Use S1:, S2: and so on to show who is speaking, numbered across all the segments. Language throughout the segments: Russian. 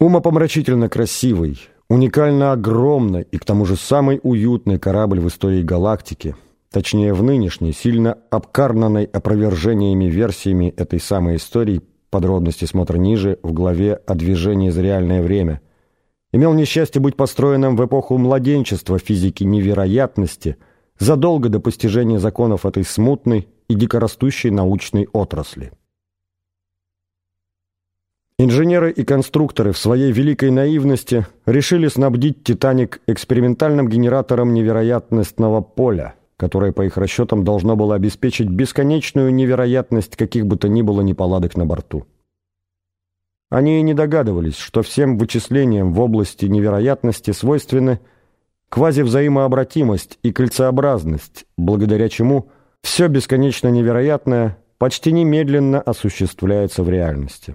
S1: Умопомрачительно красивый, уникально огромный и к тому же самый уютный корабль в истории галактики, точнее в нынешней, сильно обкарнанной опровержениями версиями этой самой истории, подробности смотра ниже, в главе о движении за реальное время, имел несчастье быть построенным в эпоху младенчества физики невероятности, задолго до постижения законов этой смутной и дикорастущей научной отрасли. Инженеры и конструкторы в своей великой наивности решили снабдить «Титаник» экспериментальным генератором невероятностного поля, которое, по их расчетам, должно было обеспечить бесконечную невероятность каких бы то ни было неполадок на борту. Они и не догадывались, что всем вычислениям в области невероятности свойственны квазивзаимообратимость и кольцеобразность, благодаря чему все бесконечно невероятное почти немедленно осуществляется в реальности.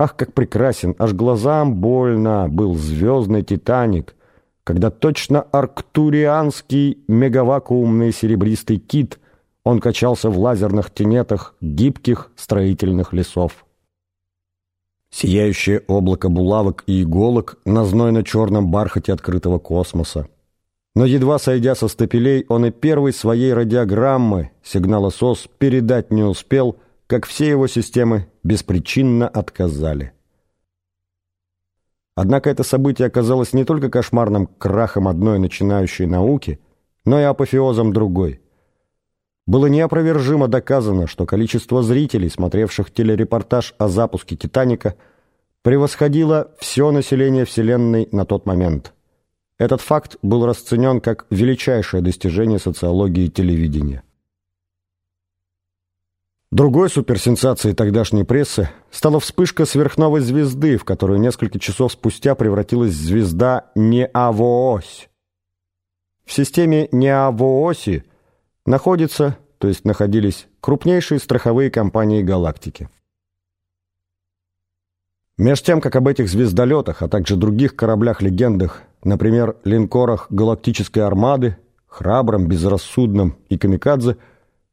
S1: Ах, как прекрасен, аж глазам больно был звездный «Титаник», когда точно арктурианский мегавакуумный серебристый кит он качался в лазерных тенетах гибких строительных лесов. Сияющее облако булавок и иголок на знойно-черном бархате открытого космоса. Но едва сойдя со стапелей, он и первой своей радиограммы сигнала СОС передать не успел – как все его системы беспричинно отказали. Однако это событие оказалось не только кошмарным крахом одной начинающей науки, но и апофеозом другой. Было неопровержимо доказано, что количество зрителей, смотревших телерепортаж о запуске «Титаника», превосходило все население Вселенной на тот момент. Этот факт был расценен как величайшее достижение социологии телевидения. Другой суперсенсацией тогдашней прессы стала вспышка сверхновой звезды, в которую несколько часов спустя превратилась звезда Неавоось. В системе Неавооси находятся, то есть находились, крупнейшие страховые компании галактики. Меж тем, как об этих звездолетах, а также других кораблях-легендах, например, линкорах галактической армады, храбром, безрассудном и камикадзе –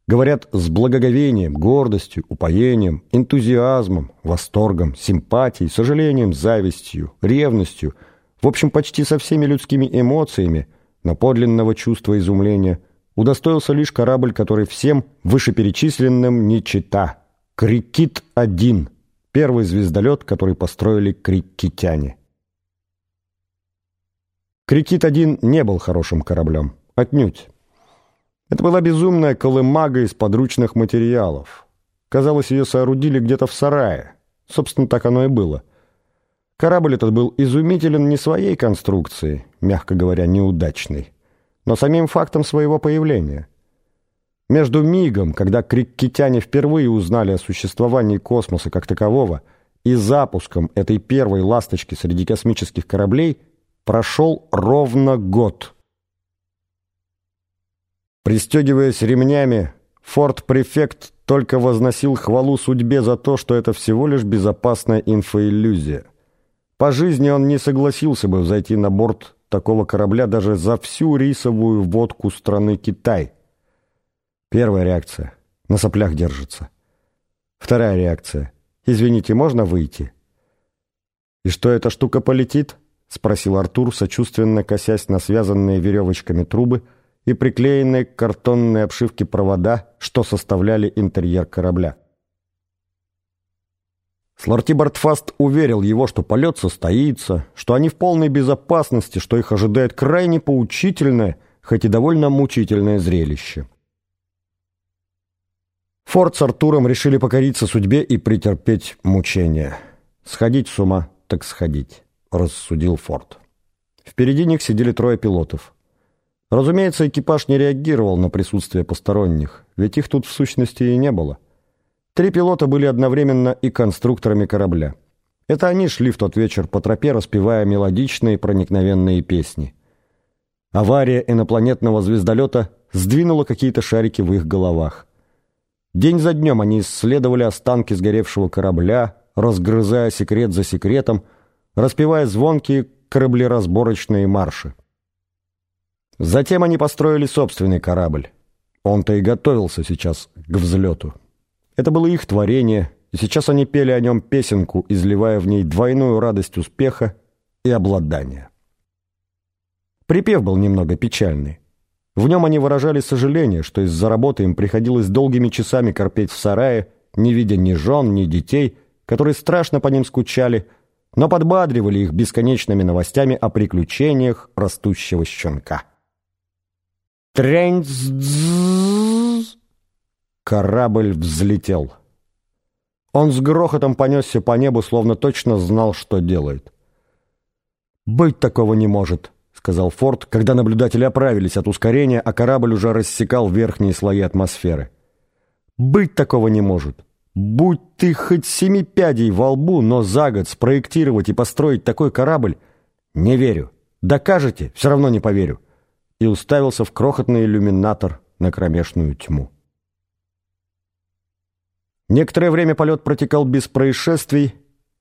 S1: Говорят с благоговением, гордостью, упоением, энтузиазмом, восторгом, симпатией, сожалением, завистью, ревностью, в общем, почти со всеми людскими эмоциями, на подлинного чувства изумления, удостоился лишь корабль, который всем вышеперечисленным не чита. Крикит-1, первый звездолет, который построили крикитяне. Крикит-1 не был хорошим кораблем, отнюдь. Это была безумная колымага из подручных материалов. Казалось, ее соорудили где-то в сарае. Собственно, так оно и было. Корабль этот был изумителен не своей конструкцией, мягко говоря, неудачной, но самим фактом своего появления. Между мигом, когда криккитяне впервые узнали о существовании космоса как такового, и запуском этой первой ласточки среди космических кораблей прошел ровно год – Пристегиваясь ремнями, форт-префект только возносил хвалу судьбе за то, что это всего лишь безопасная инфоиллюзия. По жизни он не согласился бы зайти на борт такого корабля даже за всю рисовую водку страны Китай. Первая реакция. На соплях держится. Вторая реакция. «Извините, можно выйти?» «И что эта штука полетит?» — спросил Артур, сочувственно косясь на связанные веревочками трубы — и приклеенные к картонной обшивке провода, что составляли интерьер корабля. Сларти Бартфаст уверил его, что полет состоится, что они в полной безопасности, что их ожидает крайне поучительное, хоть и довольно мучительное зрелище. Форд с Артуром решили покориться судьбе и претерпеть мучения. «Сходить с ума, так сходить», — рассудил Форд. Впереди них сидели трое пилотов. Разумеется, экипаж не реагировал на присутствие посторонних, ведь их тут в сущности и не было. Три пилота были одновременно и конструкторами корабля. Это они шли в тот вечер по тропе, распевая мелодичные проникновенные песни. Авария инопланетного звездолета сдвинула какие-то шарики в их головах. День за днем они исследовали останки сгоревшего корабля, разгрызая секрет за секретом, распевая звонкие кораблеразборочные марши. Затем они построили собственный корабль. Он-то и готовился сейчас к взлету. Это было их творение, и сейчас они пели о нем песенку, изливая в ней двойную радость успеха и обладания. Припев был немного печальный. В нем они выражали сожаление, что из-за работы им приходилось долгими часами корпеть в сарае, не видя ни жен, ни детей, которые страшно по ним скучали, но подбадривали их бесконечными новостями о приключениях растущего щенка. Трэнь Корабль взлетел. Он с грохотом понесся по небу, словно точно знал, что делает. «Быть такого не может», — сказал Форд, когда наблюдатели оправились от ускорения, а корабль уже рассекал верхние слои атмосферы. «Быть такого не может. Будь ты хоть семи пядей во лбу, но за год спроектировать и построить такой корабль — не верю. Докажете — все равно не поверю». И уставился в крохотный иллюминатор на кромешную тьму. Некоторое время полет протекал без происшествий,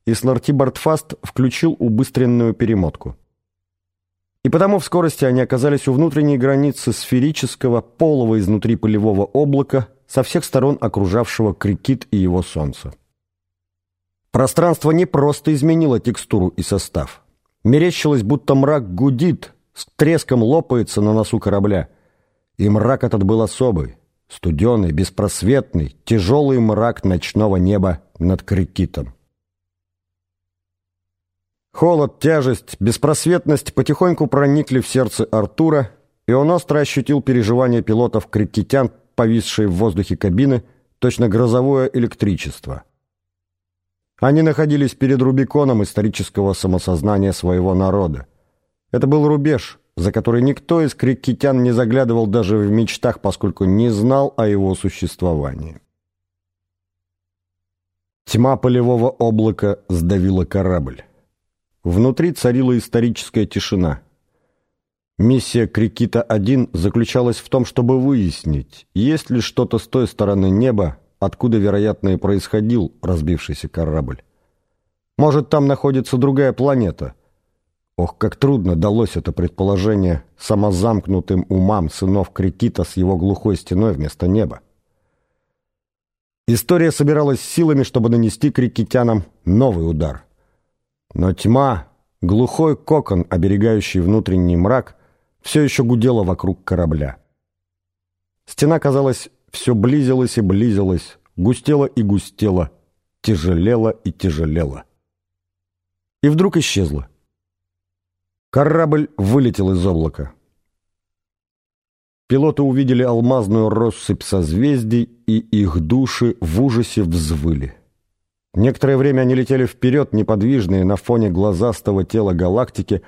S1: и Сларти Бартфаст включил убыстренную перемотку. И потому в скорости они оказались у внутренней границы сферического, полого изнутри пылевого облака, со всех сторон окружавшего Крикит и его солнце. Пространство не просто изменило текстуру и состав. Мерещилось, будто мрак гудит, с треском лопается на носу корабля. И мрак этот был особый, студеный, беспросветный, тяжелый мрак ночного неба над Крикитом. Холод, тяжесть, беспросветность потихоньку проникли в сердце Артура, и он остро ощутил переживания пилотов-крикетян, повисшие в воздухе кабины, точно грозовое электричество. Они находились перед Рубиконом исторического самосознания своего народа. Это был рубеж, за который никто из крикетян не заглядывал даже в мечтах, поскольку не знал о его существовании. Тьма полевого облака сдавила корабль. Внутри царила историческая тишина. Миссия Крикита-1 заключалась в том, чтобы выяснить, есть ли что-то с той стороны неба, откуда, вероятно, и происходил разбившийся корабль. Может, там находится другая планета. Ох, как трудно далось это предположение самозамкнутым умам сынов Крикита с его глухой стеной вместо неба. История собиралась силами, чтобы нанести крикетянам новый удар — но тьма, глухой кокон, оберегающий внутренний мрак, все еще гудела вокруг корабля. Стена, казалось, все близилась и близилась, густела и густела, тяжелела и тяжелела. И вдруг исчезла. Корабль вылетел из облака. Пилоты увидели алмазную россыпь созвездий, и их души в ужасе взвыли. Некоторое время они летели вперед, неподвижные на фоне глазастого тела галактики,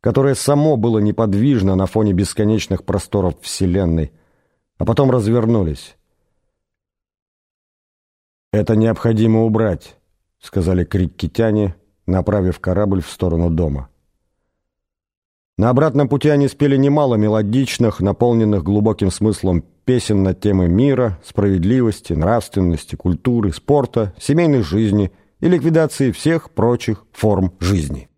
S1: которое само было неподвижно на фоне бесконечных просторов Вселенной, а потом развернулись. «Это необходимо убрать», — сказали криккитяне, направив корабль в сторону дома. На обратном пути они спели немало мелодичных, наполненных глубоким смыслом песен на темы мира, справедливости, нравственности, культуры, спорта, семейной жизни и ликвидации всех прочих форм жизни.